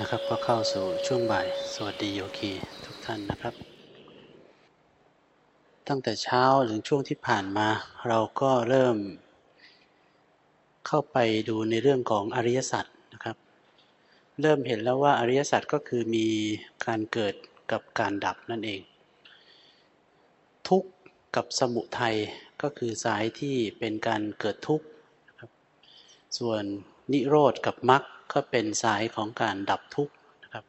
นะครับก็เข้าสู่ช่วงบ่าย สวัสดีโยคีทุกท่านนะครับ ตั้งแต่เช้าถึงช่วงที่ผ่านมา เราก็เริ่ม เข้าไปดูในเรื่องของอริยสัจนะครับ เริ่มเห็นแล้วว่าอริยสัจก็คือมีการเกิดกับการดับนั่นเอง ทุกข์กับสมุทัยก็คือสายที่เป็นการเกิดทุกข์ส่วนนิโรธกับมรรค ก็เป็นสายของการดับทุกข์นะครับ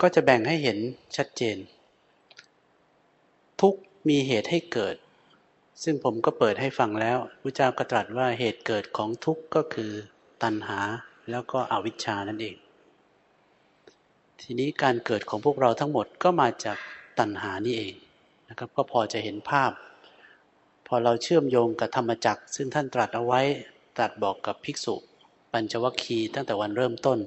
ก็จะแบ่งให้เห็นชัดเจน ทุกมีเหตุให้เกิด ซึ่งผมก็เปิดให้ฟังแล้วพระเจ้าก็ตรัสว่าเหตุเกิดของทุกข์ก็คือตัณหาแล้วก็อวิชชานั่นเอง ทีนี้การเกิดของพวกเราทั้งหมดก็มาจากตัณหานี่เองนะครับก็พอจะเห็นภาพ พอเราเชื่อมโยงกับธรรมจักรซึ่งท่านตรัสเอาไว้ตรัสบอกกับภิกษุ ปัญจวัคคีย์ตั้งแต่วันเริ่มต้น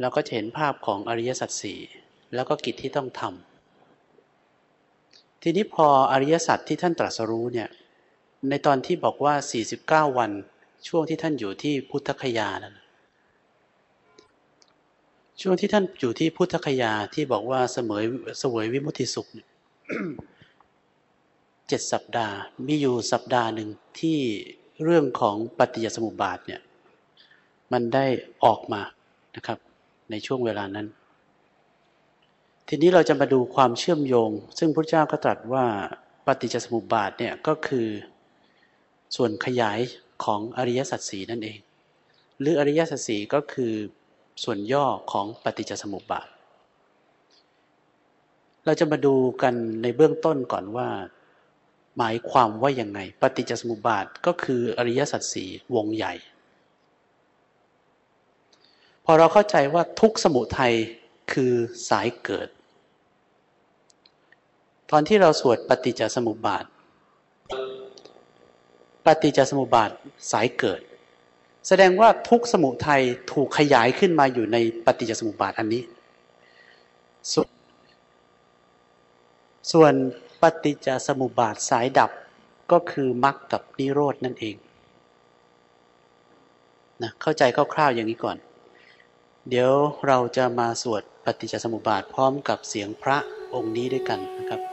แล้วก็จะเห็นภาพของอริยสัจสี่แล้วก็กิจที่ต้องทำทีนี้พออริยสัจที่ท่านตรัสรู้เนี่ยในตอนที่บอกว่า 49 วันช่วงที่ท่านอยู่ที่พุทธคยานั้นช่วงที่ท่านอยู่ที่พุทธคยาที่บอกว่าเสมอเสวยวิมุติสุข เจ็ดสัปดาห์ มีอยู่สัปดาห์หนึ่งที่เรื่องของปฏิจจสมุปบาทเนี่ยมันได้ออกมานะครับ ในช่วงเวลานั้น ทีนี้เราจะมาดูความเชื่อมโยง ซึ่งพระเจ้าก็ตรัสว่าปฏิจจสมุปบาทเนี่ยก็คือส่วนขยายของอริยสัจสีนั่นเอง หรืออริยสัจสีก็คือส่วนย่อของปฏิจจสมุปบาท เราจะมาดูกันในเบื้องต้นก่อนว่า หมายความว่ายังไง ปฏิจจสมุปบาทก็คืออริยสัจสี่วงใหญ่ พอเราเข้าใจว่าทุกสมุทัยคือสายเกิด ตอนที่เราสวดปฏิจจสมุปบาท ปฏิจจสมุปบาทสายเกิด แสดงว่าทุกสมุทัยถูกขยายขึ้นมาอยู่ในปฏิจจสมุปบาทอันนี้ ส่วน ปฏิจจสมุปบาทสายดับก็คือมรรคกับนิโรดนั่นเองนะเข้าใจคร่าวๆอย่างนี้ก่อน เดี๋ยวเราจะมาสวดปฏิจจสมุปบาทพร้อมกับเสียงพระองค์นี้ด้วยกันนะครับ